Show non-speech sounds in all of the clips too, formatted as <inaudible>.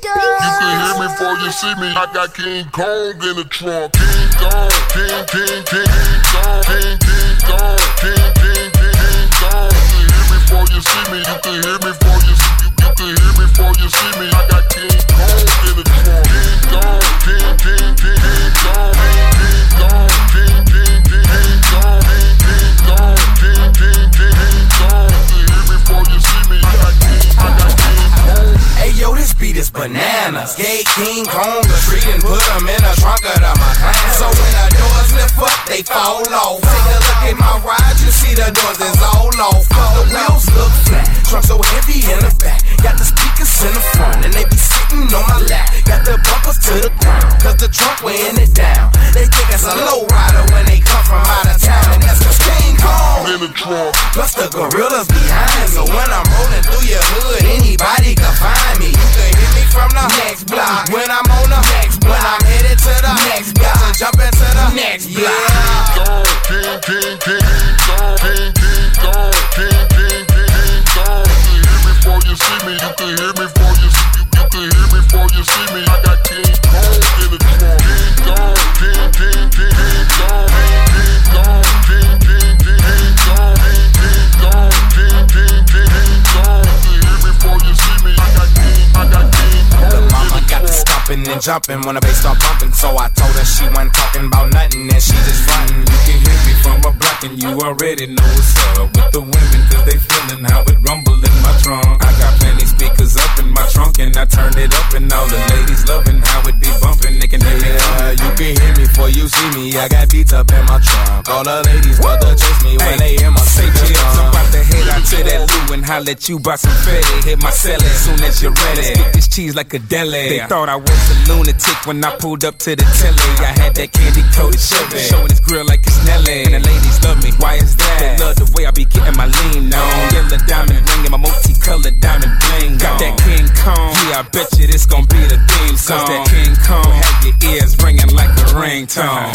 You can hear me before you see me. I got King Kong in the trunk. King Kong, King, King, King, King Kong, King, King Kong, King, King, King, King Kong. You can hear me before you see me. You can hear me Gay King Kong the street and put them in the trunk of the Macan. So when the doors lift up, they fall off. Take a look at my ride, you see the doors is all off. Cause the wheels look flat, trunk so heavy in the back. Got the speakers in the front, and they be sitting on my lap. Got the bumpers to the ground, cause the trunk weighing it down. They think it's a low rider when they come from out of town, and that's cause King Kong. In the trunk. Plus the gorillas behind So when I'm rolling through your hood, anybody can find me. You from the next block. When I'm on the next block. When I'm headed to the next block. To jump into the next block. Before you see me. You can hear me before you see you, you can hear me before you see me. I got jumping when the bass start pumping. So I told her she wasn't talking about nothing and she just frontin'. You can hear me from a block and you already know what's up with the women cause they feeling how it rumble in my trunk. I got plenty speakers up in my trunk and I turn it up and all the ladies loving how it be bumping. They can hear me Yeah, you can hear me before you see me. I got beats up in my trunk. All the ladies want to chase me when they hear my Say chips, I'm about to head out to that loo and holler at you about some fetty. Hit my celly as soon as you're ready. Cheese like a deli. They thought I was a lunatic when I pulled up to the telly. I had that candy coated Chevy, showing this grill like it's Nelly. And the ladies love me, why is that? They love the way I be getting my lean on. Yellow diamond ring and my multicolored diamond bling. Got that King Kong, yeah, I bet you this gon' be the theme song. Cause that King Kong have your ears ringing like a ringtone.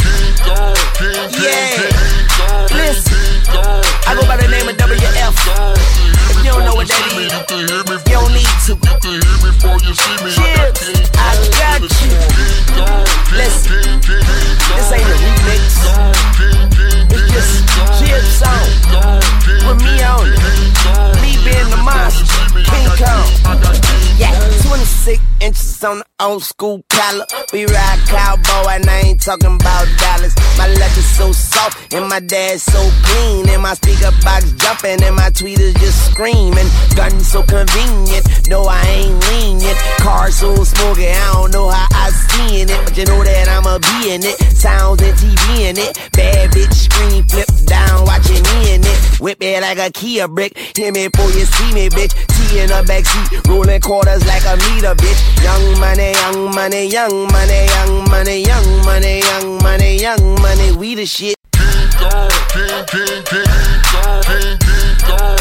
26 inches on the old school collar. We ride cowboy, and I ain't talking about dollars. My is so soft, and my dad's so clean. And my speaker box jumping, and my tweeters just screaming. Gun so convenient, no, I ain't lenient. Car so smoky, I don't know how I seeing it, but you know that Be in it. Sounds and TV in it. Bad bitch screen flip down, watching me in it. Whip it like a Kia brick. Hear me before you see me, bitch. T in the backseat, rolling quarters like a meter, bitch. Young money, young money, young money, young money, young money, young money, young money. We the shit. King Kong, King, King, King Kong, King, King Kong,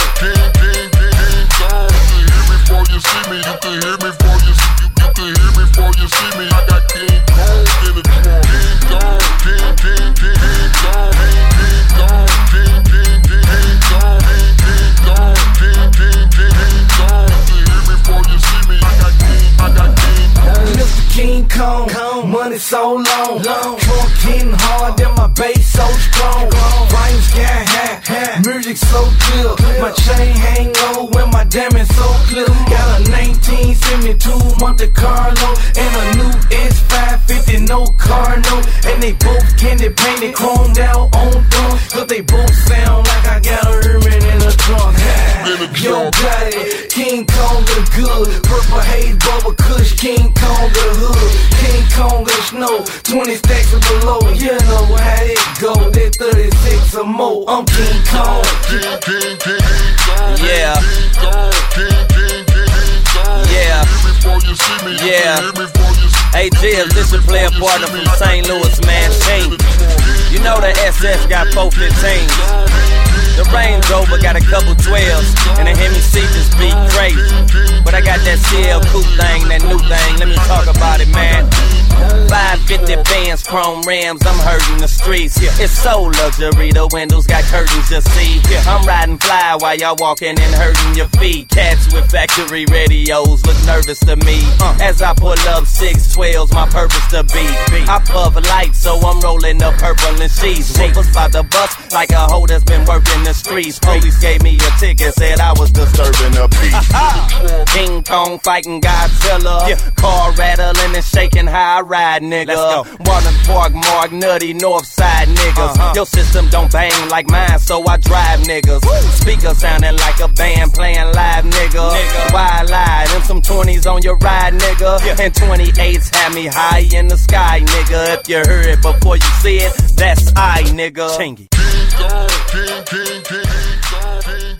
Money so long, Trunk hard, then my bass so strong. Rhymes sky high, music so clear. My chain hang low when my diamond so clear. Got a 1972 Monte Carlo and a new S550, no car note. And they both candy painted, chromed out on throne. Cause they both sound like I got a Herman in the trunk. Yo, got it. King Kong the good. Purple haze, bubble kush. King Kong the hood. Kong the snow. 20 stacks or below. You know how it go. That 36 or more. I'm King Kong. Yeah. Yeah. Yeah. this is player partner from St. Louis, man. King. You know the SS got 415s. The Range Rover got a couple 12s. And the Hemi C just beat crazy. But I got that CL coupe thing, that new thing. Let me talk about it, man. 550 bands, chrome rims, I'm hurting the streets. It's so luxury, the windows got curtains, you see. I'm riding fly while y'all walking and hurting your feet. Cats with factory radios look nervous to me. Uh, as I pull up 612's my purpose to be. I puff light, so I'm rolling up purple and sheets. Woofers by the bus like a hoe that's been working the streets. Police gave me a ticket, said I was disturbing the peace. <laughs> King Kong fighting Godzilla. Car rattling and shaking I ride, nigga. Water Park, Mark, Nutty, Northside niggas. Your system don't bang like mine, so I drive niggas. Speaker sounding like a band playing live, nigga. nigga. Why lie? Them some 20s on your ride, nigga. And 28s have me high in the sky, nigga. If you heard it before you see it, that's I, nigga. King Kong, King, King, King, King Kong, King